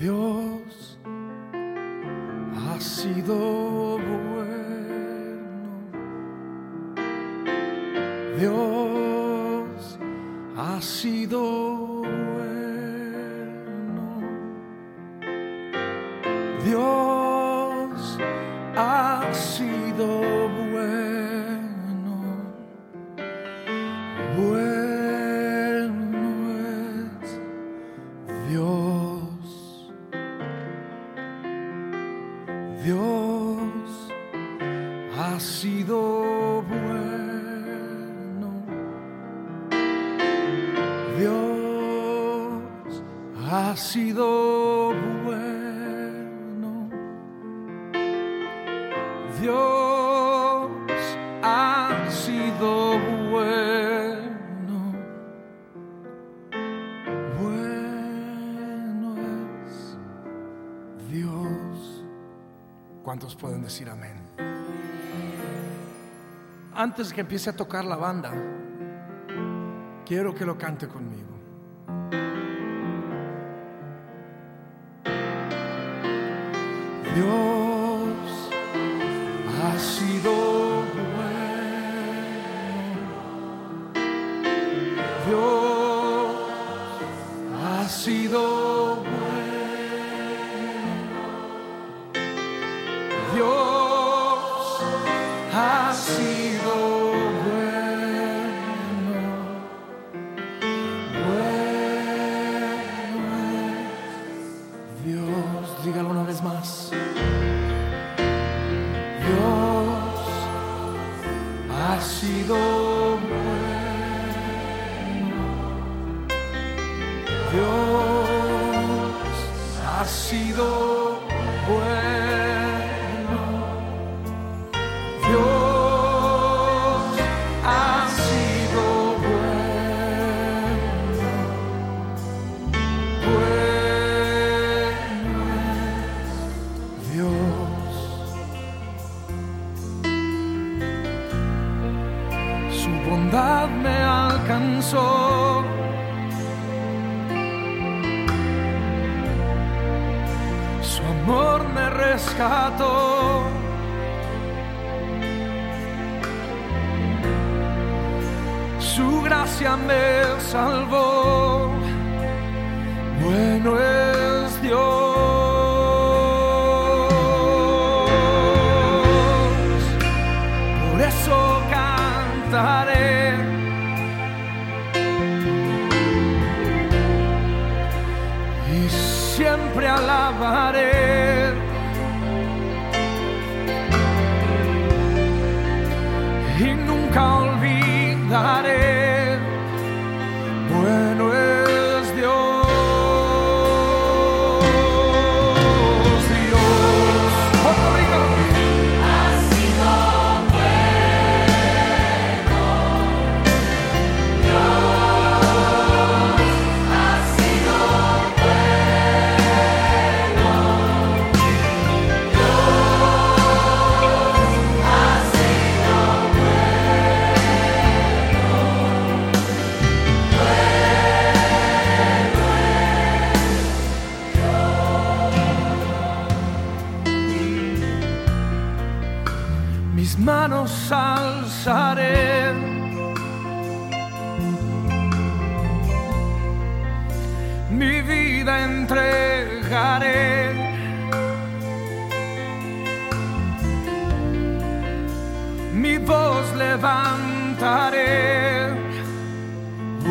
Dios ha sido bueno. Dios ha sido bueno. Dios Dios ha sido bueno. Dios ha sido bueno. Bueno es Dios. ¿Cuántos pueden decir amén? Antes que empiece a tocar la banda, quiero que lo cante conmigo. Dios ha sido bueno. Dios ha sido bueno. Dios ha sido ha sido bueno. Dios ha sido bueno. Bondad me alcanzó. Su amor me rescató. Su gracia me salvó. Bueno Siempre alabaré. Manos alzaré. Mi vida entregaré. Mi voz levantaré.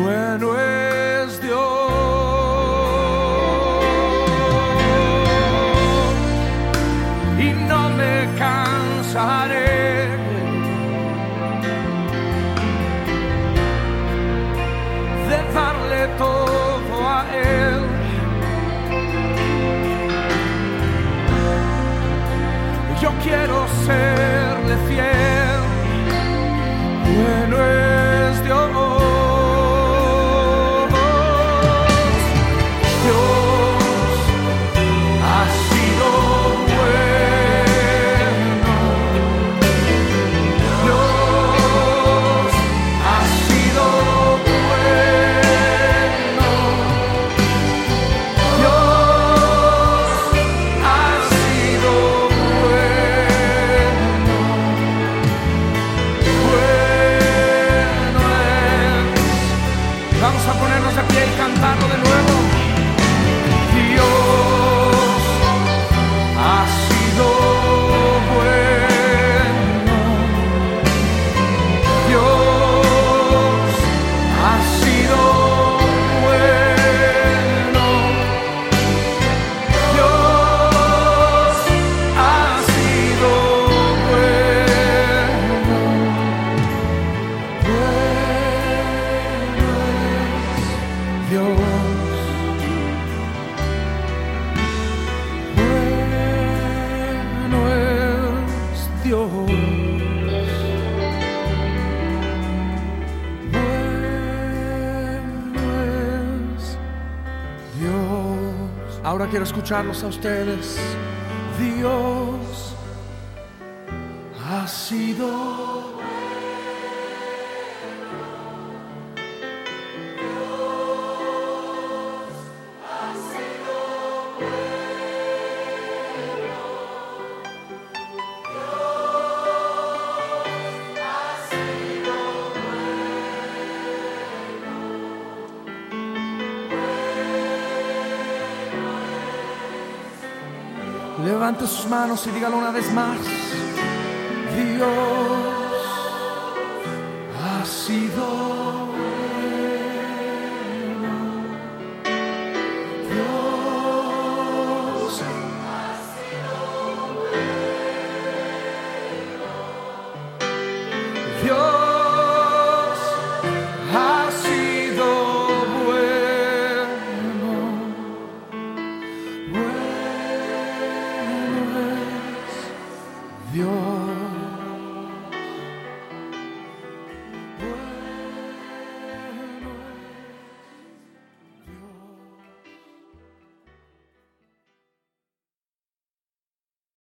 Bueno es quiero serle fiel. Dios. Dios. Ahora quiero escucharlos a ustedes. Dios ha sido. Levante sus manos y dígalo una vez más. Dios ha sido bueno. Dios Dios